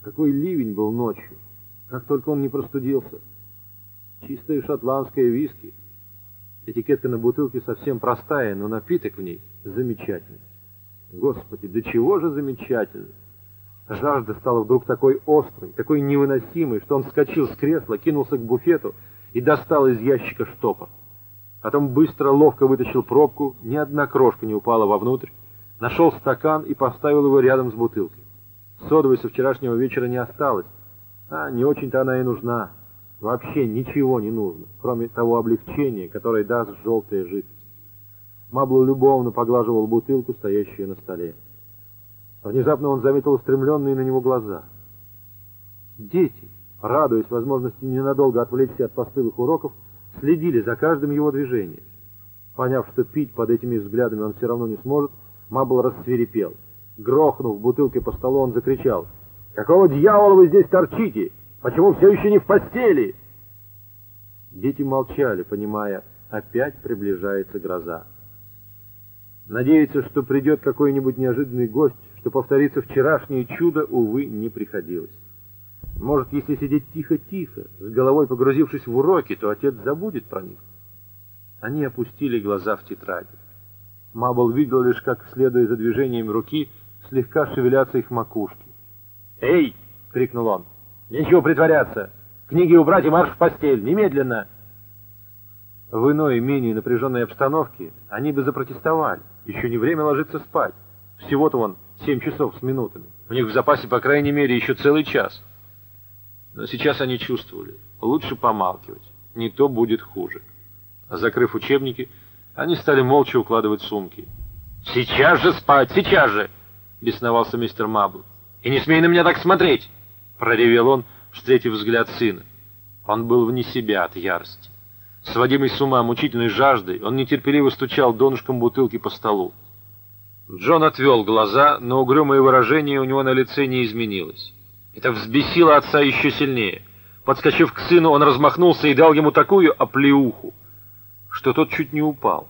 А какой ливень был ночью! Как только он не простудился! Чистая шотландская виски. Этикетка на бутылке совсем простая, но напиток в ней замечательный. Господи, до чего же замечательный! Жажда стала вдруг такой острой, такой невыносимой, что он вскочил с кресла, кинулся к буфету и достал из ящика штопор. Потом быстро, ловко вытащил пробку, ни одна крошка не упала вовнутрь, нашел стакан и поставил его рядом с бутылкой. Содовой со вчерашнего вечера не осталось, а не очень-то она и нужна. Вообще ничего не нужно, кроме того облегчения, которое даст желтая жидкость. Мабло любовно поглаживал бутылку, стоящую на столе. Внезапно он заметил устремленные на него глаза. Дети, радуясь возможности ненадолго отвлечься от постылых уроков, следили за каждым его движением. Поняв, что пить под этими взглядами он все равно не сможет, Мабл рассверепел. Грохнув бутылкой по столу, он закричал. «Какого дьявола вы здесь торчите? Почему все еще не в постели?» Дети молчали, понимая, опять приближается гроза. Надеяться, что придет какой-нибудь неожиданный гость, что повторится вчерашнее чудо, увы, не приходилось. Может, если сидеть тихо-тихо, с головой погрузившись в уроки, то отец забудет про них. Они опустили глаза в тетради. Мабл видел лишь, как, следуя за движением руки, слегка шевелятся их макушки. «Эй!» — крикнул он. «Нечего притворяться! Книги убрать и марш в постель! Немедленно!» В иной, менее напряженной обстановке они бы запротестовали. Еще не время ложиться спать. Всего-то вон семь часов с минутами. У них в запасе, по крайней мере, еще целый час. Но сейчас они чувствовали. Лучше помалкивать. Не то будет хуже. Закрыв учебники, они стали молча укладывать сумки. «Сейчас же спать! Сейчас же!» — бесновался мистер Мабл. «И не смей на меня так смотреть!» — проревел он, встретив взгляд сына. Он был вне себя от ярости. Сводимый с ума мучительной жаждой, он нетерпеливо стучал донышком бутылки по столу. Джон отвел глаза, но угрюмое выражение у него на лице не изменилось. Это взбесило отца еще сильнее. Подскочив к сыну, он размахнулся и дал ему такую оплеуху, что тот чуть не упал.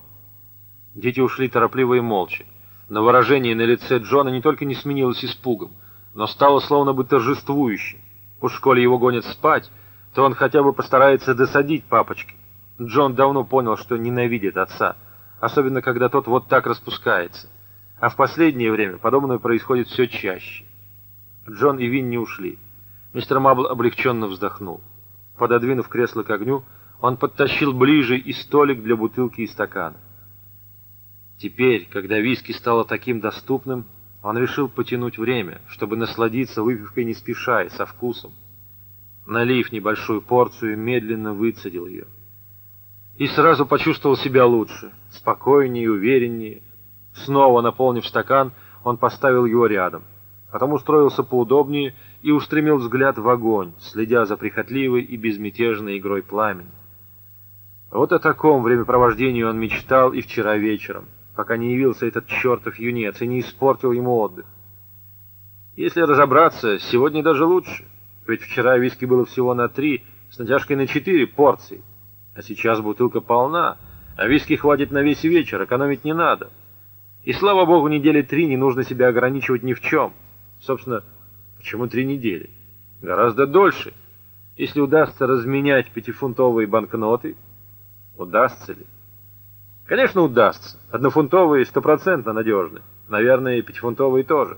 Дети ушли торопливо и молча. Но выражение на лице Джона не только не сменилось испугом, но стало словно бы торжествующим. Уж школе его гонят спать, то он хотя бы постарается досадить папочке. Джон давно понял, что ненавидит отца, особенно когда тот вот так распускается. А в последнее время подобное происходит все чаще. Джон и Вин не ушли. Мистер Мабл облегченно вздохнул. Пододвинув кресло к огню, он подтащил ближе и столик для бутылки и стакана. Теперь, когда виски стало таким доступным, он решил потянуть время, чтобы насладиться выпивкой не спеша и со вкусом. Налив небольшую порцию, медленно выцедил ее и сразу почувствовал себя лучше, спокойнее увереннее. Снова наполнив стакан, он поставил его рядом. Потом устроился поудобнее и устремил взгляд в огонь, следя за прихотливой и безмятежной игрой пламени. Вот о таком времяпровождении он мечтал и вчера вечером, пока не явился этот чертов юнец и не испортил ему отдых. Если разобраться, сегодня даже лучше, ведь вчера виски было всего на три, с натяжкой на четыре порции. А сейчас бутылка полна, а виски хватит на весь вечер, экономить не надо. И слава богу, недели три не нужно себя ограничивать ни в чем. Собственно, почему три недели? Гораздо дольше. Если удастся разменять пятифунтовые банкноты, удастся ли? Конечно, удастся. Однофунтовые стопроцентно надежны. Наверное, и пятифунтовые тоже.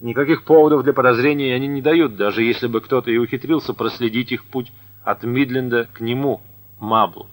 Никаких поводов для подозрений они не дают, даже если бы кто-то и ухитрился проследить их путь от Мидленда к нему – Маблу.